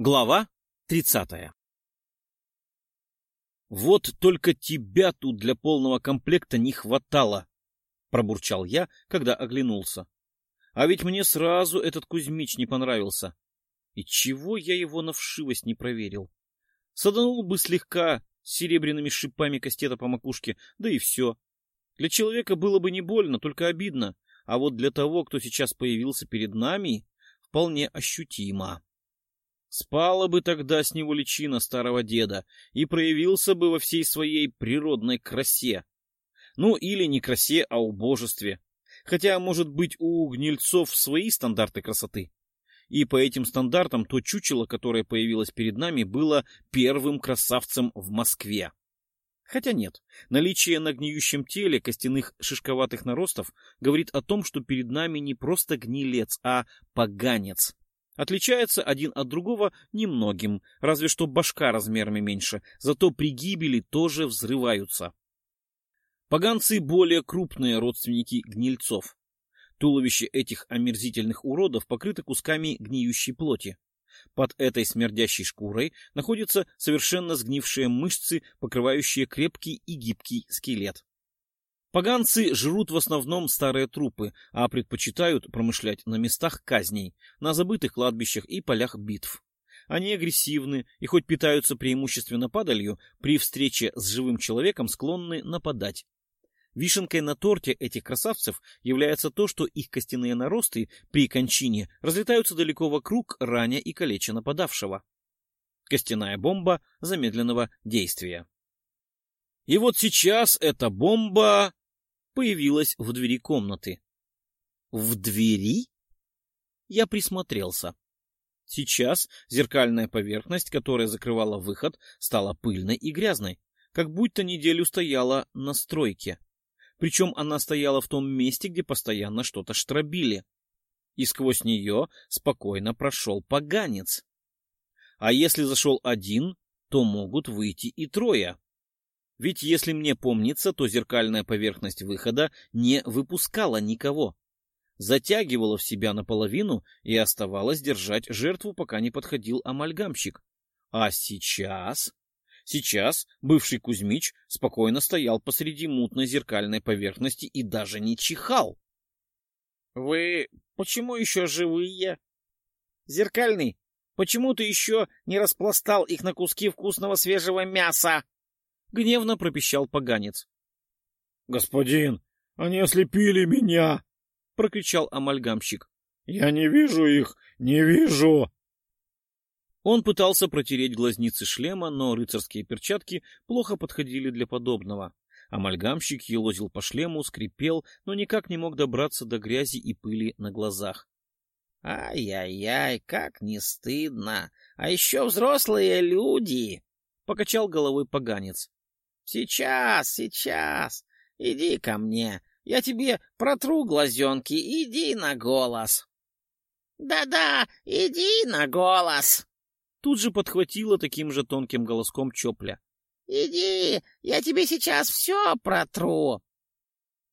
Глава тридцатая «Вот только тебя тут для полного комплекта не хватало», — пробурчал я, когда оглянулся. «А ведь мне сразу этот Кузьмич не понравился. И чего я его на вшивость не проверил? Саданул бы слегка серебряными шипами кастета по макушке, да и все. Для человека было бы не больно, только обидно, а вот для того, кто сейчас появился перед нами, вполне ощутимо». Спала бы тогда с него личина старого деда и проявился бы во всей своей природной красе. Ну, или не красе, а убожестве. Хотя, может быть, у гнильцов свои стандарты красоты. И по этим стандартам то чучело, которое появилось перед нами, было первым красавцем в Москве. Хотя нет, наличие на гниющем теле костяных шишковатых наростов говорит о том, что перед нами не просто гнилец, а поганец, Отличается один от другого немногим, разве что башка размерами меньше, зато при гибели тоже взрываются. Поганцы более крупные родственники гнильцов. Туловище этих омерзительных уродов покрыто кусками гниющей плоти. Под этой смердящей шкурой находятся совершенно сгнившие мышцы, покрывающие крепкий и гибкий скелет. Поганцы жрут в основном старые трупы, а предпочитают промышлять на местах казней, на забытых кладбищах и полях битв. Они агрессивны и хоть питаются преимущественно падалью, при встрече с живым человеком склонны нападать. Вишенкой на торте этих красавцев является то, что их костяные наросты при кончине разлетаются далеко вокруг, раня и калеча нападавшего. Костяная бомба замедленного действия. И вот сейчас эта бомба появилась в двери комнаты. В двери? Я присмотрелся. Сейчас зеркальная поверхность, которая закрывала выход, стала пыльной и грязной, как будто неделю стояла на стройке. Причем она стояла в том месте, где постоянно что-то штробили. И сквозь нее спокойно прошел поганец. А если зашел один, то могут выйти и трое. Ведь, если мне помнится, то зеркальная поверхность выхода не выпускала никого. Затягивала в себя наполовину и оставалась держать жертву, пока не подходил амальгамщик. А сейчас... Сейчас бывший Кузьмич спокойно стоял посреди мутной зеркальной поверхности и даже не чихал. — Вы почему еще живые? — Зеркальный, почему ты еще не распластал их на куски вкусного свежего мяса? — гневно пропищал поганец. — Господин, они ослепили меня! — прокричал амальгамщик. — Я не вижу их, не вижу! Он пытался протереть глазницы шлема, но рыцарские перчатки плохо подходили для подобного. Амальгамщик елозил по шлему, скрипел, но никак не мог добраться до грязи и пыли на глазах. «Ай-яй-яй, как не стыдно! А еще взрослые люди!» — покачал головой поганец. Сейчас, сейчас. Иди ко мне. Я тебе протру глазенки. Иди на голос. Да-да, иди на голос. Тут же подхватила таким же тонким голоском Чопля. Иди, я тебе сейчас все протру.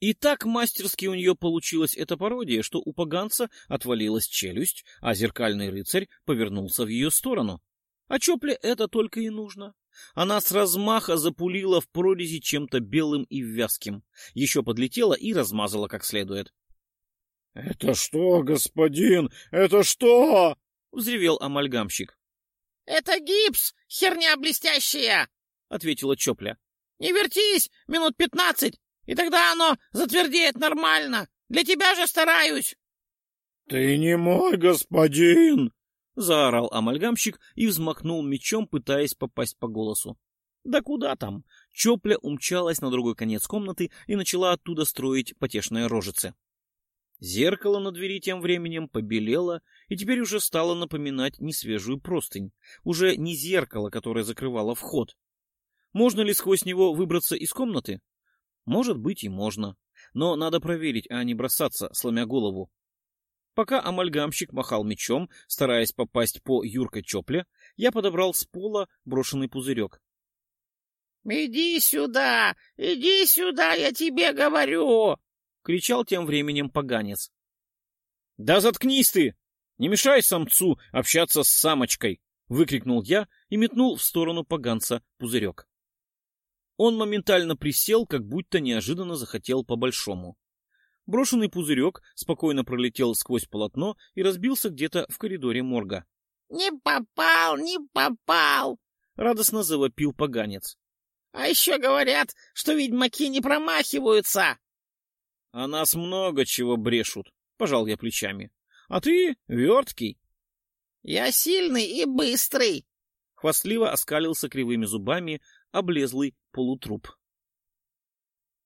И так мастерски у нее получилась эта пародия, что у поганца отвалилась челюсть, а зеркальный рыцарь повернулся в ее сторону. А Чопле это только и нужно. Она с размаха запулила в прорези чем-то белым и вязким, еще подлетела и размазала как следует. — Это что, господин? Это что? — взревел амальгамщик. — Это гипс, херня блестящая! — ответила Чопля. — Не вертись минут пятнадцать, и тогда оно затвердеет нормально. Для тебя же стараюсь. — Ты не мой господин! — заорал амальгамщик и взмахнул мечом, пытаясь попасть по голосу. Да куда там? Чопля умчалась на другой конец комнаты и начала оттуда строить потешные рожицы. Зеркало на двери тем временем побелело и теперь уже стало напоминать несвежую простынь, уже не зеркало, которое закрывало вход. Можно ли сквозь него выбраться из комнаты? Может быть и можно, но надо проверить, а не бросаться, сломя голову. Пока амальгамщик махал мечом, стараясь попасть по Юрка Чопле, я подобрал с пола брошенный пузырек. — Иди сюда! Иди сюда, я тебе говорю! — кричал тем временем поганец. — Да заткнись ты! Не мешай самцу общаться с самочкой! — выкрикнул я и метнул в сторону поганца пузырек. Он моментально присел, как будто неожиданно захотел по-большому. Брошенный пузырек спокойно пролетел сквозь полотно и разбился где-то в коридоре морга. — Не попал, не попал! — радостно завопил поганец. — А еще говорят, что ведьмаки не промахиваются! — А нас много чего брешут, — пожал я плечами. — А ты верткий. — Я сильный и быстрый! — хвастливо оскалился кривыми зубами облезлый полутруп.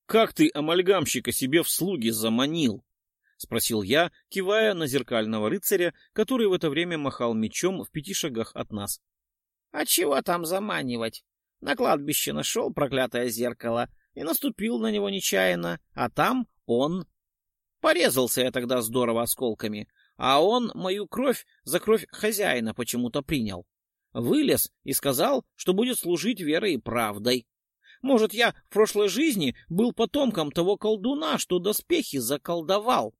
«Как ты амальгамщика себе в слуги заманил?» — спросил я, кивая на зеркального рыцаря, который в это время махал мечом в пяти шагах от нас. — А чего там заманивать? На кладбище нашел проклятое зеркало и наступил на него нечаянно, а там он. Порезался я тогда здорово осколками, а он мою кровь за кровь хозяина почему-то принял. Вылез и сказал, что будет служить верой и правдой. Может, я в прошлой жизни был потомком того колдуна, что доспехи заколдовал?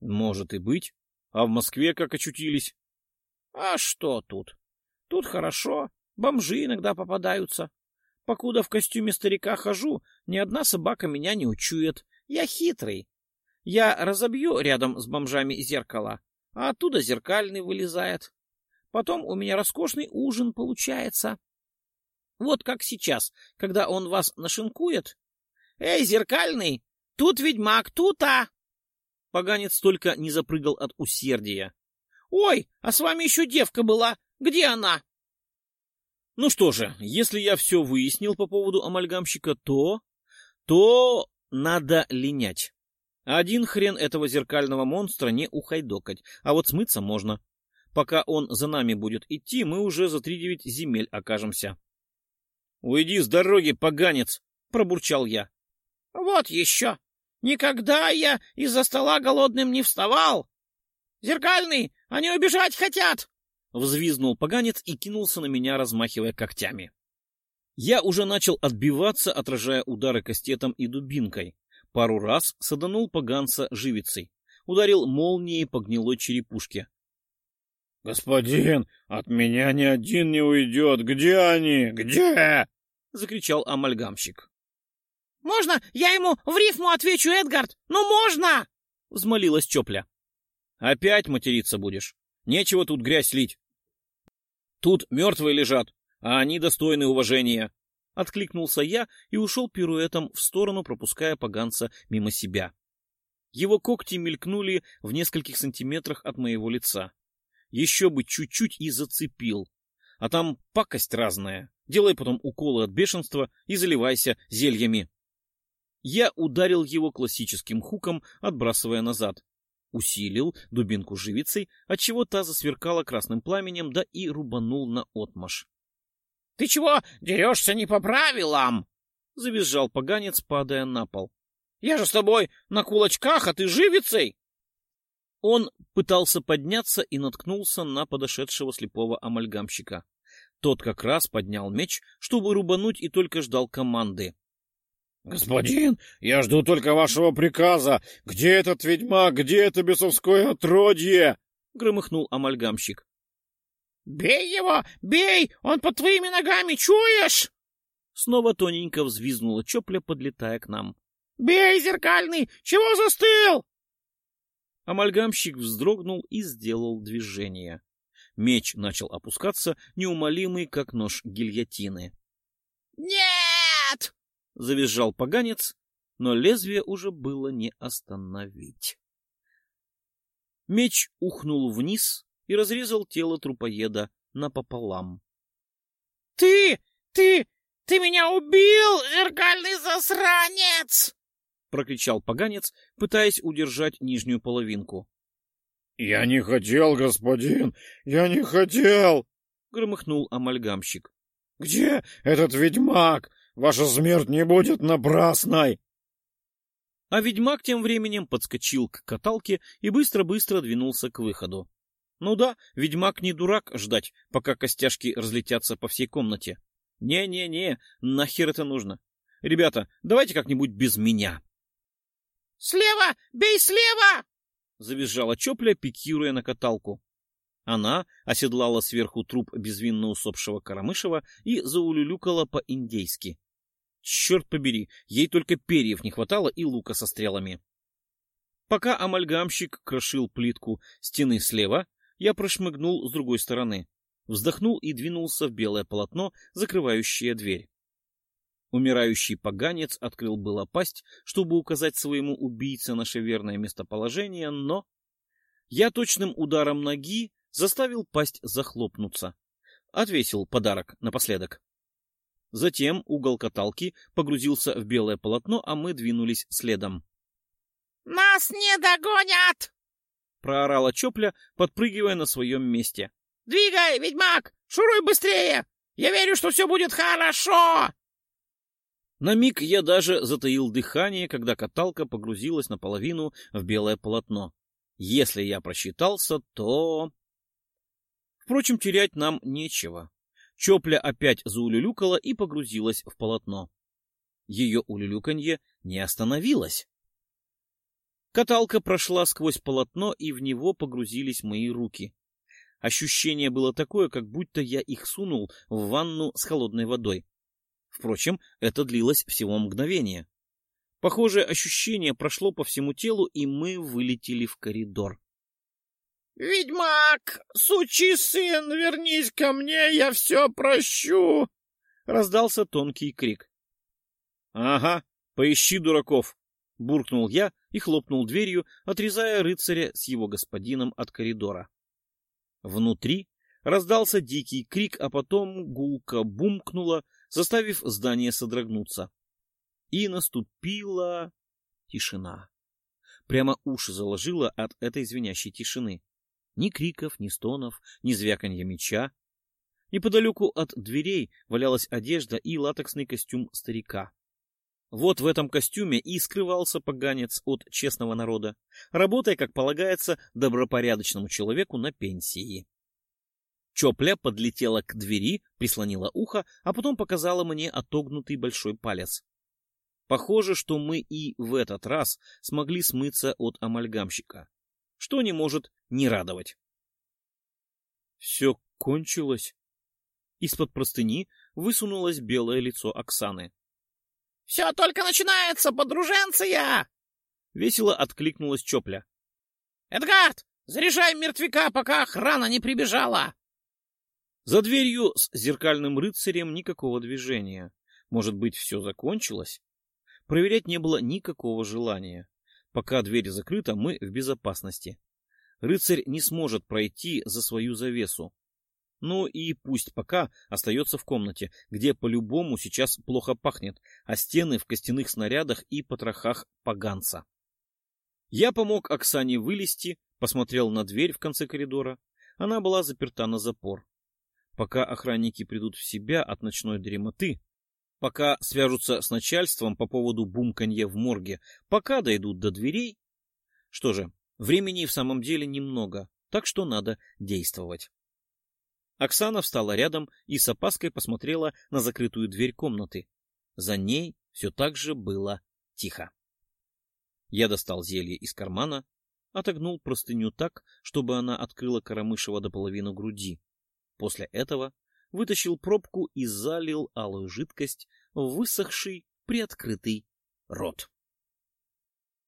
Может и быть. А в Москве как очутились? А что тут? Тут хорошо. Бомжи иногда попадаются. Покуда в костюме старика хожу, ни одна собака меня не учует. Я хитрый. Я разобью рядом с бомжами зеркало, а оттуда зеркальный вылезает. Потом у меня роскошный ужин получается. Вот как сейчас, когда он вас нашинкует. Эй, зеркальный, тут ведьмак, тут-а! Поганец только не запрыгал от усердия. Ой, а с вами еще девка была. Где она? Ну что же, если я все выяснил по поводу амальгамщика, то... то надо линять. Один хрен этого зеркального монстра не ухайдокать, а вот смыться можно. Пока он за нами будет идти, мы уже за три девять земель окажемся. — Уйди с дороги, поганец! — пробурчал я. — Вот еще! Никогда я из-за стола голодным не вставал! Зеркальный, они убежать хотят! — взвизнул поганец и кинулся на меня, размахивая когтями. Я уже начал отбиваться, отражая удары кастетом и дубинкой. Пару раз саданул поганца живицей. Ударил молнией по гнилой черепушке. — Господин, от меня ни один не уйдет. Где они? Где? — закричал амальгамщик. — Можно я ему в рифму отвечу, Эдгард? Ну, можно! — взмолилась Чопля. — Опять материться будешь. Нечего тут грязь лить. Тут мертвые лежат, а они достойны уважения. Откликнулся я и ушел пируэтом в сторону, пропуская поганца мимо себя. Его когти мелькнули в нескольких сантиметрах от моего лица. Еще бы чуть-чуть и зацепил. А там пакость разная. Делай потом уколы от бешенства и заливайся зельями. Я ударил его классическим хуком, отбрасывая назад. Усилил дубинку живицей, отчего та засверкала красным пламенем, да и рубанул на отмаш. — Ты чего дерешься не по правилам? — завизжал поганец, падая на пол. — Я же с тобой на кулачках, а ты живицей! Он пытался подняться и наткнулся на подошедшего слепого амальгамщика. Тот как раз поднял меч, чтобы рубануть, и только ждал команды. — Господин, я жду только вашего приказа. Где этот ведьмак? Где это бесовское отродье? — громыхнул амальгамщик. — Бей его! Бей! Он под твоими ногами, чуешь? Снова тоненько взвизгнула Чопля, подлетая к нам. — Бей, зеркальный! Чего застыл? Амальгамщик вздрогнул и сделал движение. Меч начал опускаться, неумолимый, как нож гильотины. «Нет!» — завизжал поганец, но лезвие уже было не остановить. Меч ухнул вниз и разрезал тело трупоеда напополам. — Ты! Ты! Ты меня убил, зеркальный засранец! Прокричал поганец, пытаясь удержать нижнюю половинку. — Я не хотел, господин, я не хотел! — громыхнул амальгамщик. — Где этот ведьмак? Ваша смерть не будет напрасной! А ведьмак тем временем подскочил к каталке и быстро-быстро двинулся к выходу. Ну да, ведьмак не дурак ждать, пока костяшки разлетятся по всей комнате. Не-не-не, нахер это нужно? Ребята, давайте как-нибудь без меня. «Слева! Бей слева!» — завизжала Чопля, пикируя на каталку. Она оседлала сверху труп безвинно усопшего Карамышева и заулюлюкала по-индейски. Черт побери, ей только перьев не хватало и лука со стрелами. Пока амальгамщик крошил плитку стены слева, я прошмыгнул с другой стороны, вздохнул и двинулся в белое полотно, закрывающее дверь. Умирающий поганец открыл было пасть, чтобы указать своему убийце наше верное местоположение, но... Я точным ударом ноги заставил пасть захлопнуться. Отвесил подарок напоследок. Затем угол каталки погрузился в белое полотно, а мы двинулись следом. — Нас не догонят! — проорала Чопля, подпрыгивая на своем месте. — Двигай, ведьмак! Шуруй быстрее! Я верю, что все будет хорошо! На миг я даже затаил дыхание, когда каталка погрузилась наполовину в белое полотно. Если я просчитался, то... Впрочем, терять нам нечего. Чопля опять заулюлюкала и погрузилась в полотно. Ее улюлюканье не остановилось. Каталка прошла сквозь полотно, и в него погрузились мои руки. Ощущение было такое, как будто я их сунул в ванну с холодной водой. Впрочем, это длилось всего мгновение. Похожее ощущение прошло по всему телу, и мы вылетели в коридор. «Ведьмак, сучий сын, вернись ко мне, я все прощу!» — раздался тонкий крик. «Ага, поищи дураков!» — буркнул я и хлопнул дверью, отрезая рыцаря с его господином от коридора. Внутри раздался дикий крик, а потом гулко бумкнуло, заставив здание содрогнуться. И наступила тишина. Прямо уши заложило от этой звенящей тишины. Ни криков, ни стонов, ни звяканья меча. Неподалеку от дверей валялась одежда и латексный костюм старика. Вот в этом костюме и скрывался поганец от честного народа, работая, как полагается, добропорядочному человеку на пенсии. Чопля подлетела к двери, прислонила ухо, а потом показала мне отогнутый большой палец. Похоже, что мы и в этот раз смогли смыться от амальгамщика что не может не радовать. Все кончилось. Из-под простыни высунулось белое лицо Оксаны. — Все только начинается, подруженция! — весело откликнулась Чопля. — Эдгард, заряжай мертвяка, пока охрана не прибежала! За дверью с зеркальным рыцарем никакого движения. Может быть, все закончилось? Проверять не было никакого желания. Пока дверь закрыта, мы в безопасности. Рыцарь не сможет пройти за свою завесу. Ну и пусть пока остается в комнате, где по-любому сейчас плохо пахнет, а стены в костяных снарядах и потрохах поганца. Я помог Оксане вылезти, посмотрел на дверь в конце коридора. Она была заперта на запор. Пока охранники придут в себя от ночной дремоты, пока свяжутся с начальством по поводу бумканья в морге, пока дойдут до дверей. Что же, времени в самом деле немного, так что надо действовать. Оксана встала рядом и с опаской посмотрела на закрытую дверь комнаты. За ней все так же было тихо. Я достал зелье из кармана, отогнул простыню так, чтобы она открыла Карамышева до половины груди. После этого вытащил пробку и залил алую жидкость в высохший приоткрытый рот.